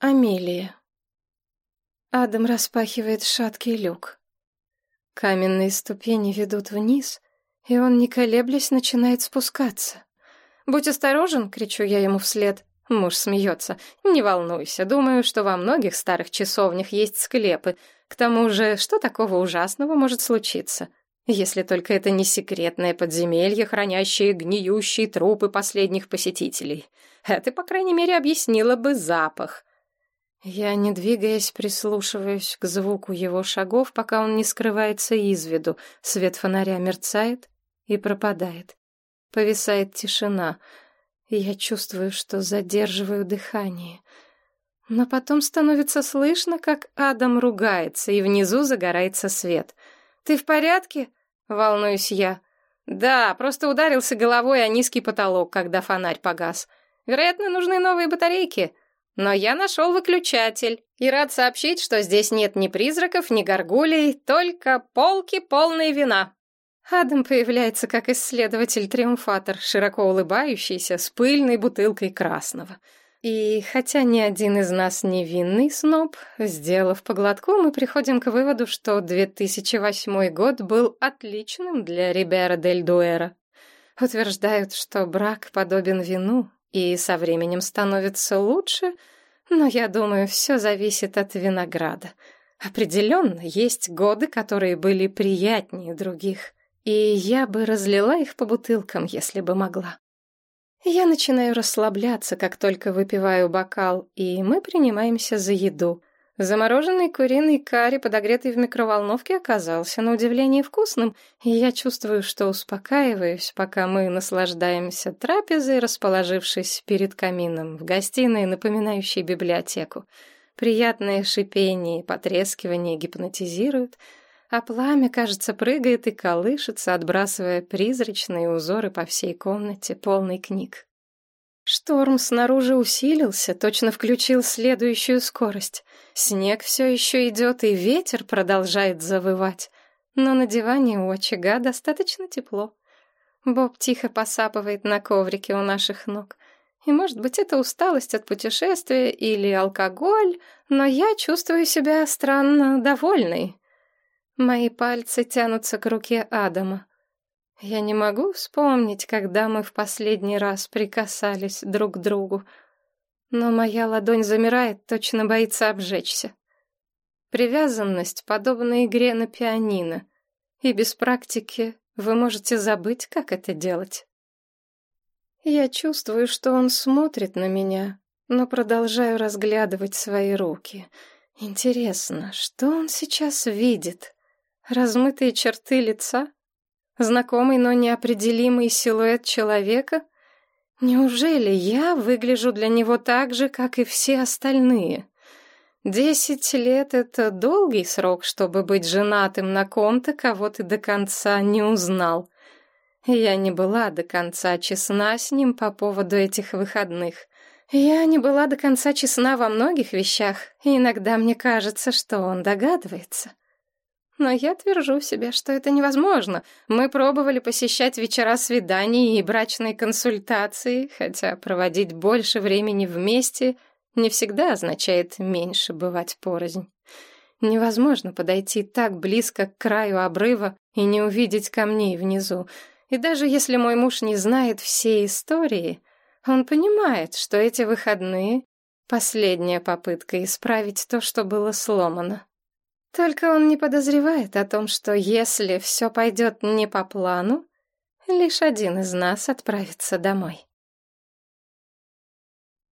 Амелия. Адам распахивает шаткий люк. Каменные ступени ведут вниз, и он, не колеблясь, начинает спускаться. «Будь осторожен!» — кричу я ему вслед. Муж смеется. «Не волнуйся, думаю, что во многих старых часовнях есть склепы. К тому же, что такого ужасного может случиться? Если только это не секретное подземелье, хранящее гниющие трупы последних посетителей. Это, по крайней мере, объяснило бы запах». Я, не двигаясь, прислушиваюсь к звуку его шагов, пока он не скрывается из виду. Свет фонаря мерцает и пропадает. Повисает тишина — я чувствую, что задерживаю дыхание. Но потом становится слышно, как Адам ругается, и внизу загорается свет. «Ты в порядке?» — волнуюсь я. «Да, просто ударился головой о низкий потолок, когда фонарь погас. Вероятно, нужны новые батарейки. Но я нашел выключатель и рад сообщить, что здесь нет ни призраков, ни горгулей, только полки полные вина». Адам появляется как исследователь-триумфатор, широко улыбающийся, с пыльной бутылкой красного. И хотя ни один из нас не винный сноб, сделав поглотку, мы приходим к выводу, что 2008 год был отличным для Рибера дель Дуэра. Утверждают, что брак подобен вину и со временем становится лучше, но я думаю, все зависит от винограда. Определенно, есть годы, которые были приятнее других и я бы разлила их по бутылкам, если бы могла. Я начинаю расслабляться, как только выпиваю бокал, и мы принимаемся за еду. Замороженный куриный карри, подогретый в микроволновке, оказался на удивление вкусным, и я чувствую, что успокаиваюсь, пока мы наслаждаемся трапезой, расположившись перед камином в гостиной, напоминающей библиотеку. Приятное шипение и потрескивание гипнотизируют — а пламя, кажется, прыгает и колышется, отбрасывая призрачные узоры по всей комнате, полной книг. Шторм снаружи усилился, точно включил следующую скорость. Снег все еще идет, и ветер продолжает завывать. Но на диване у очага достаточно тепло. Боб тихо посапывает на коврике у наших ног. И, может быть, это усталость от путешествия или алкоголь, но я чувствую себя странно довольной. Мои пальцы тянутся к руке Адама. Я не могу вспомнить, когда мы в последний раз прикасались друг к другу, но моя ладонь замирает, точно боится обжечься. Привязанность подобна игре на пианино, и без практики вы можете забыть, как это делать. Я чувствую, что он смотрит на меня, но продолжаю разглядывать свои руки. Интересно, что он сейчас видит? Размытые черты лица? Знакомый, но неопределимый силуэт человека? Неужели я выгляжу для него так же, как и все остальные? Десять лет — это долгий срок, чтобы быть женатым на ком-то, кого ты до конца не узнал. Я не была до конца честна с ним по поводу этих выходных. Я не была до конца честна во многих вещах, и иногда мне кажется, что он догадывается. Но я твержу себе, что это невозможно. Мы пробовали посещать вечера свиданий и брачные консультации, хотя проводить больше времени вместе не всегда означает меньше бывать порознь. Невозможно подойти так близко к краю обрыва и не увидеть камней внизу. И даже если мой муж не знает всей истории, он понимает, что эти выходные — последняя попытка исправить то, что было сломано. Только он не подозревает о том, что если все пойдет не по плану, лишь один из нас отправится домой.